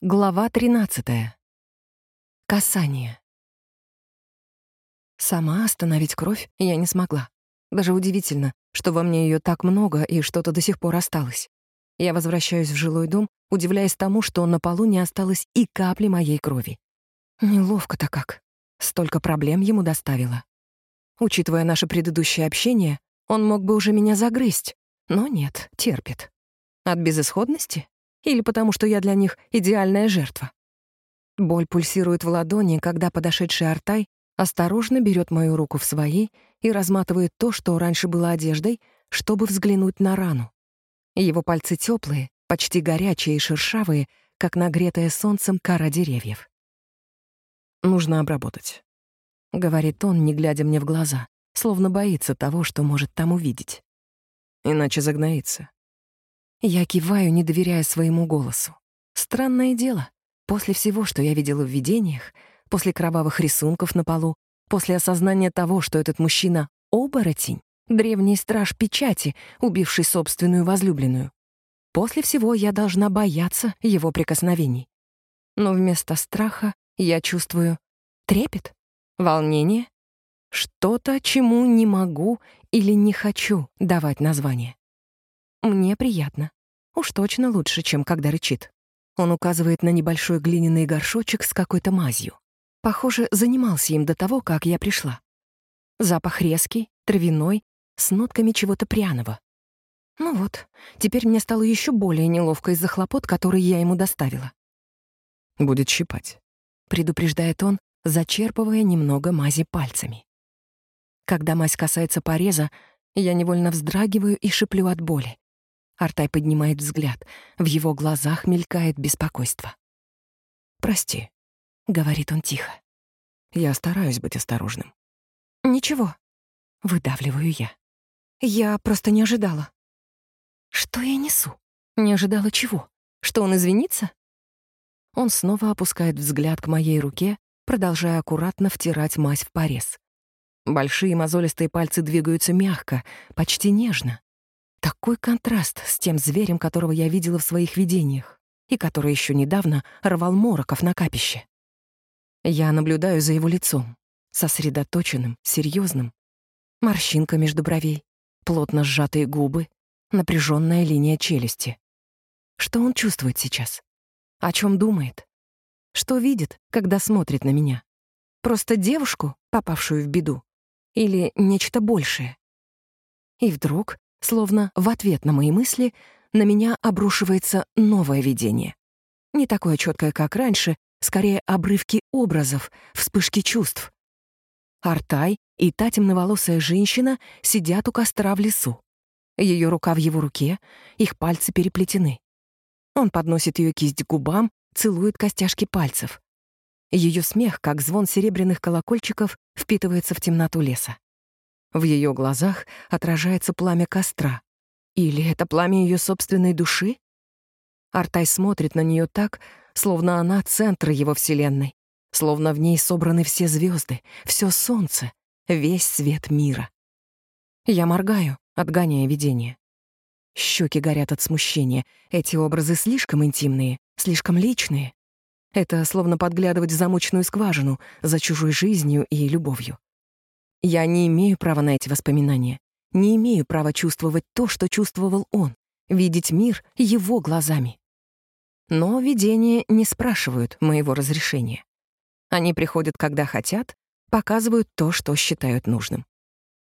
Глава 13. Касание. Сама остановить кровь я не смогла. Даже удивительно, что во мне ее так много и что-то до сих пор осталось. Я возвращаюсь в жилой дом, удивляясь тому, что на полу не осталось и капли моей крови. Неловко-то как. Столько проблем ему доставило. Учитывая наше предыдущее общение, он мог бы уже меня загрызть, но нет, терпит. От безысходности? Или потому, что я для них идеальная жертва. Боль пульсирует в ладони, когда подошедший Артай осторожно берет мою руку в свои и разматывает то, что раньше было одеждой, чтобы взглянуть на рану. Его пальцы теплые, почти горячие и шершавые, как нагретая солнцем кора деревьев. «Нужно обработать», — говорит он, не глядя мне в глаза, словно боится того, что может там увидеть. «Иначе загноится. Я киваю, не доверяя своему голосу. Странное дело. После всего, что я видела в видениях, после кровавых рисунков на полу, после осознания того, что этот мужчина — оборотень, древний страж печати, убивший собственную возлюбленную. После всего я должна бояться его прикосновений. Но вместо страха я чувствую трепет, волнение, что-то, чему не могу или не хочу давать название. Мне приятно. Уж точно лучше, чем когда рычит. Он указывает на небольшой глиняный горшочек с какой-то мазью. Похоже, занимался им до того, как я пришла. Запах резкий, травяной, с нотками чего-то пряного. Ну вот, теперь мне стало еще более неловко из-за хлопот, которые я ему доставила. «Будет щипать», — предупреждает он, зачерпывая немного мази пальцами. Когда мазь касается пореза, я невольно вздрагиваю и шиплю от боли. Артай поднимает взгляд. В его глазах мелькает беспокойство. «Прости», — говорит он тихо. «Я стараюсь быть осторожным». «Ничего», — выдавливаю я. «Я просто не ожидала». «Что я несу? Не ожидала чего? Что он извинится?» Он снова опускает взгляд к моей руке, продолжая аккуратно втирать мазь в порез. Большие мозолистые пальцы двигаются мягко, почти нежно. Такой контраст с тем зверем, которого я видела в своих видениях и который еще недавно рвал мороков на капище. Я наблюдаю за его лицом, сосредоточенным, серьезным. Морщинка между бровей, плотно сжатые губы, напряженная линия челюсти. Что он чувствует сейчас? О чем думает? Что видит, когда смотрит на меня? Просто девушку, попавшую в беду? Или нечто большее? И вдруг Словно в ответ на мои мысли на меня обрушивается новое видение. Не такое четкое, как раньше, скорее обрывки образов, вспышки чувств. Артай и та темноволосая женщина сидят у костра в лесу. Ее рука в его руке, их пальцы переплетены. Он подносит ее кисть к губам, целует костяшки пальцев. Ее смех, как звон серебряных колокольчиков, впитывается в темноту леса. В ее глазах отражается пламя костра. Или это пламя ее собственной души? Артай смотрит на нее так, словно она — центр его вселенной, словно в ней собраны все звезды, все солнце, весь свет мира. Я моргаю, отгоняя видение. Щеки горят от смущения. Эти образы слишком интимные, слишком личные. Это словно подглядывать в замочную скважину за чужой жизнью и любовью. Я не имею права на эти воспоминания. Не имею права чувствовать то, что чувствовал он, видеть мир его глазами. Но видения не спрашивают моего разрешения. Они приходят, когда хотят, показывают то, что считают нужным.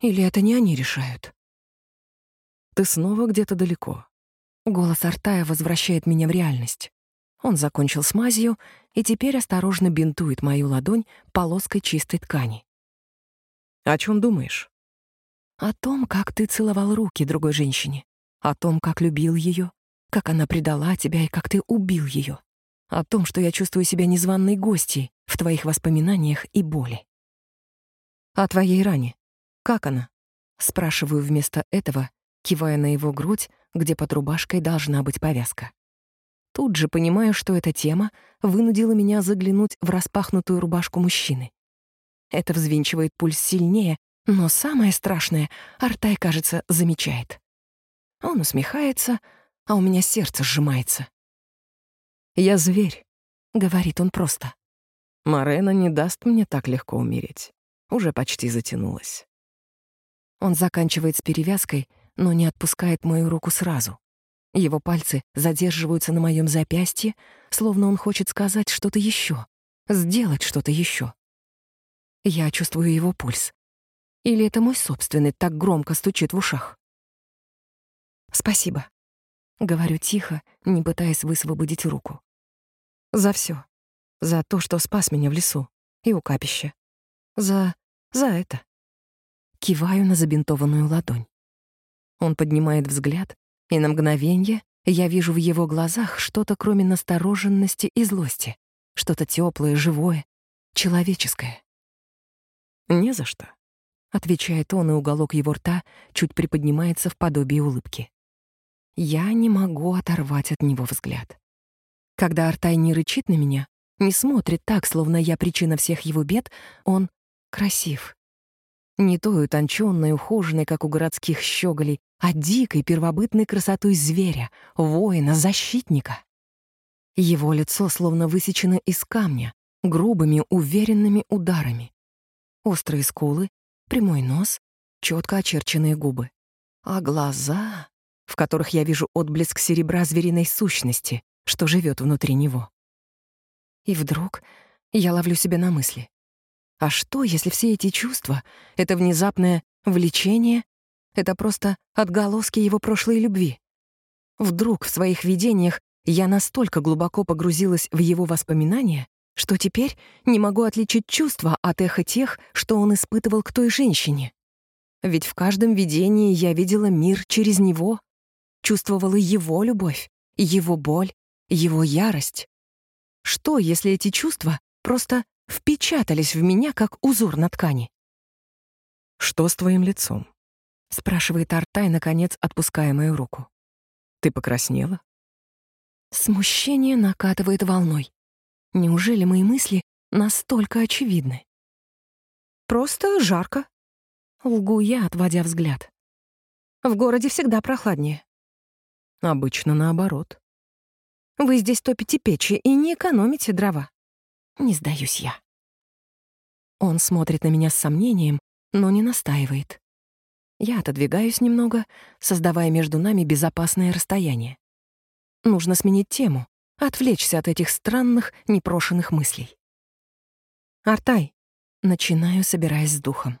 Или это не они решают? Ты снова где-то далеко. Голос Артая возвращает меня в реальность. Он закончил с мазью и теперь осторожно бинтует мою ладонь полоской чистой ткани. О чем думаешь? О том, как ты целовал руки другой женщине. О том, как любил ее, как она предала тебя и как ты убил ее. О том, что я чувствую себя незваной гостьей в твоих воспоминаниях и боли. О твоей ране. Как она? Спрашиваю вместо этого, кивая на его грудь, где под рубашкой должна быть повязка. Тут же понимаю, что эта тема вынудила меня заглянуть в распахнутую рубашку мужчины. Это взвинчивает пульс сильнее, но самое страшное Артай, кажется, замечает. Он усмехается, а у меня сердце сжимается. «Я зверь», — говорит он просто. Марена не даст мне так легко умереть. Уже почти затянулась. Он заканчивает с перевязкой, но не отпускает мою руку сразу. Его пальцы задерживаются на моем запястье, словно он хочет сказать что-то еще, сделать что-то еще. Я чувствую его пульс. Или это мой собственный так громко стучит в ушах? «Спасибо», — говорю тихо, не пытаясь высвободить руку. «За все, За то, что спас меня в лесу и у капища. За... за это». Киваю на забинтованную ладонь. Он поднимает взгляд, и на мгновение я вижу в его глазах что-то, кроме настороженности и злости, что-то теплое, живое, человеческое. «Не за что», — отвечает он, и уголок его рта чуть приподнимается в подобии улыбки. Я не могу оторвать от него взгляд. Когда Артай не рычит на меня, не смотрит так, словно я причина всех его бед, он красив. Не той утончённой, ухоженной, как у городских щеголей, а дикой первобытной красотой зверя, воина, защитника. Его лицо словно высечено из камня, грубыми, уверенными ударами. Острые скулы, прямой нос, четко очерченные губы. А глаза, в которых я вижу отблеск серебра звериной сущности, что живет внутри него. И вдруг я ловлю себя на мысли. А что, если все эти чувства — это внезапное влечение, это просто отголоски его прошлой любви? Вдруг в своих видениях я настолько глубоко погрузилась в его воспоминания, что теперь не могу отличить чувства от эха тех, что он испытывал к той женщине. Ведь в каждом видении я видела мир через него, чувствовала его любовь, его боль, его ярость. Что, если эти чувства просто впечатались в меня, как узор на ткани? «Что с твоим лицом?» — спрашивает Артай, наконец отпуская мою руку. «Ты покраснела?» Смущение накатывает волной. Неужели мои мысли настолько очевидны? Просто жарко. Лгу я, отводя взгляд. В городе всегда прохладнее. Обычно наоборот. Вы здесь топите печи и не экономите дрова. Не сдаюсь я. Он смотрит на меня с сомнением, но не настаивает. Я отодвигаюсь немного, создавая между нами безопасное расстояние. Нужно сменить тему, отвлечься от этих странных, непрошенных мыслей. «Артай», — начинаю, собираясь с духом.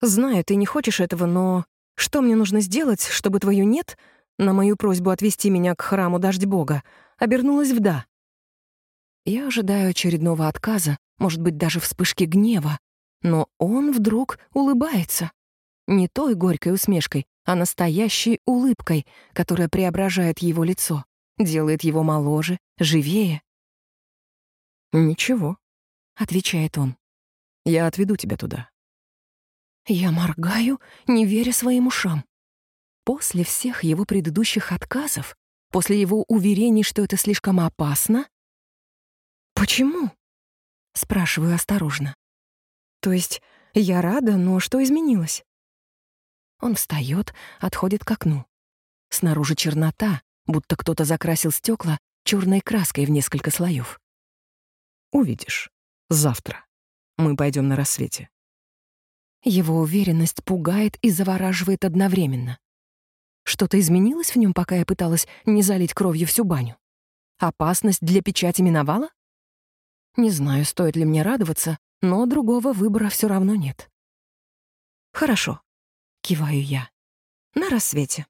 «Знаю, ты не хочешь этого, но что мне нужно сделать, чтобы твою «нет» на мою просьбу отвести меня к храму Дождь Бога обернулась в «да»?» Я ожидаю очередного отказа, может быть, даже вспышки гнева, но он вдруг улыбается. Не той горькой усмешкой, а настоящей улыбкой, которая преображает его лицо делает его моложе, живее. «Ничего», — отвечает он. «Я отведу тебя туда». Я моргаю, не веря своим ушам. После всех его предыдущих отказов, после его уверений, что это слишком опасно... «Почему?» — спрашиваю осторожно. «То есть я рада, но что изменилось?» Он встает, отходит к окну. Снаружи чернота, будто кто-то закрасил стекла черной краской в несколько слоев. «Увидишь. Завтра. Мы пойдем на рассвете». Его уверенность пугает и завораживает одновременно. Что-то изменилось в нем, пока я пыталась не залить кровью всю баню? Опасность для печати миновала? Не знаю, стоит ли мне радоваться, но другого выбора все равно нет. «Хорошо», — киваю я. «На рассвете».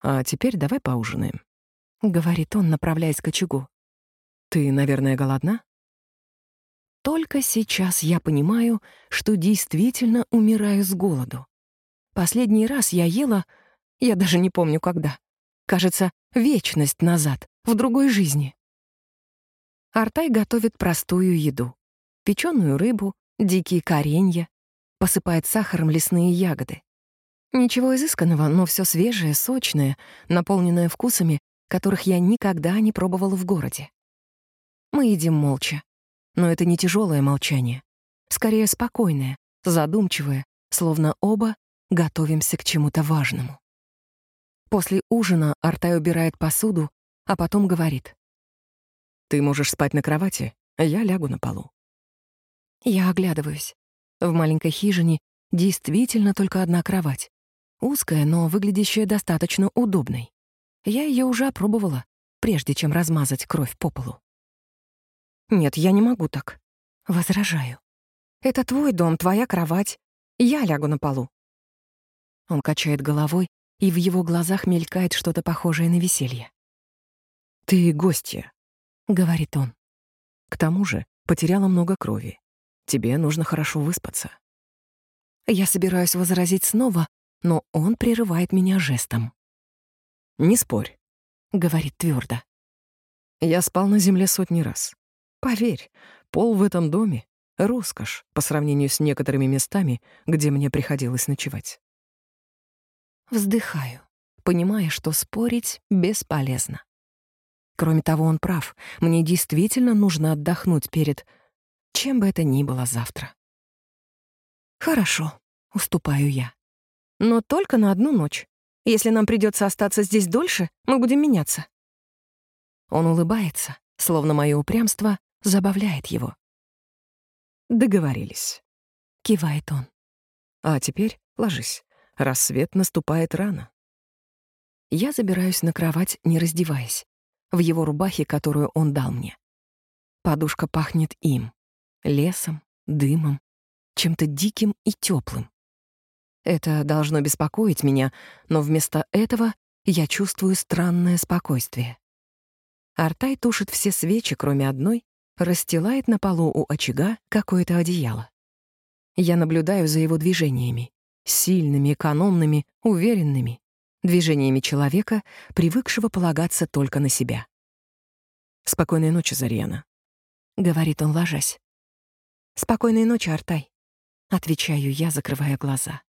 «А теперь давай поужинаем», — говорит он, направляясь к очагу. «Ты, наверное, голодна?» Только сейчас я понимаю, что действительно умираю с голоду. Последний раз я ела, я даже не помню когда. Кажется, вечность назад, в другой жизни. Артай готовит простую еду. Печеную рыбу, дикие коренья, посыпает сахаром лесные ягоды. Ничего изысканного, но все свежее, сочное, наполненное вкусами, которых я никогда не пробовала в городе. Мы едим молча. Но это не тяжелое молчание. Скорее спокойное, задумчивое, словно оба готовимся к чему-то важному. После ужина Артай убирает посуду, а потом говорит. Ты можешь спать на кровати, а я лягу на полу. Я оглядываюсь. В маленькой хижине действительно только одна кровать. Узкая, но выглядящая достаточно удобной. Я ее уже опробовала, прежде чем размазать кровь по полу. «Нет, я не могу так». Возражаю. «Это твой дом, твоя кровать. Я лягу на полу». Он качает головой, и в его глазах мелькает что-то похожее на веселье. «Ты гостья», — говорит он. «К тому же потеряла много крови. Тебе нужно хорошо выспаться». Я собираюсь возразить снова, но он прерывает меня жестом. «Не спорь», — говорит твердо. «Я спал на земле сотни раз. Поверь, пол в этом доме — роскошь по сравнению с некоторыми местами, где мне приходилось ночевать». Вздыхаю, понимая, что спорить бесполезно. Кроме того, он прав. Мне действительно нужно отдохнуть перед... Чем бы это ни было завтра. «Хорошо», — уступаю я. «Но только на одну ночь. Если нам придется остаться здесь дольше, мы будем меняться». Он улыбается, словно мое упрямство забавляет его. «Договорились», — кивает он. «А теперь ложись. Рассвет наступает рано». Я забираюсь на кровать, не раздеваясь, в его рубахе, которую он дал мне. Подушка пахнет им, лесом, дымом, чем-то диким и теплым. Это должно беспокоить меня, но вместо этого я чувствую странное спокойствие. Артай тушит все свечи, кроме одной, расстилает на полу у очага какое-то одеяло. Я наблюдаю за его движениями, сильными, экономными, уверенными, движениями человека, привыкшего полагаться только на себя. «Спокойной ночи, Зарьяна», — говорит он, ложась. «Спокойной ночи, Артай», — отвечаю я, закрывая глаза.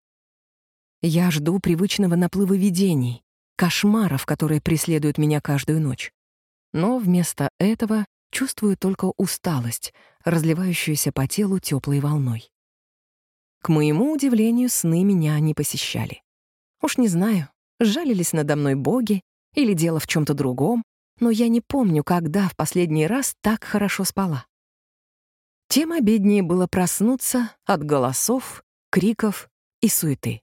Я жду привычного наплыва видений, кошмаров, которые преследуют меня каждую ночь. Но вместо этого чувствую только усталость, разливающуюся по телу теплой волной. К моему удивлению, сны меня не посещали. Уж не знаю, жалились надо мной боги или дело в чем то другом, но я не помню, когда в последний раз так хорошо спала. Тем обиднее было проснуться от голосов, криков и суеты.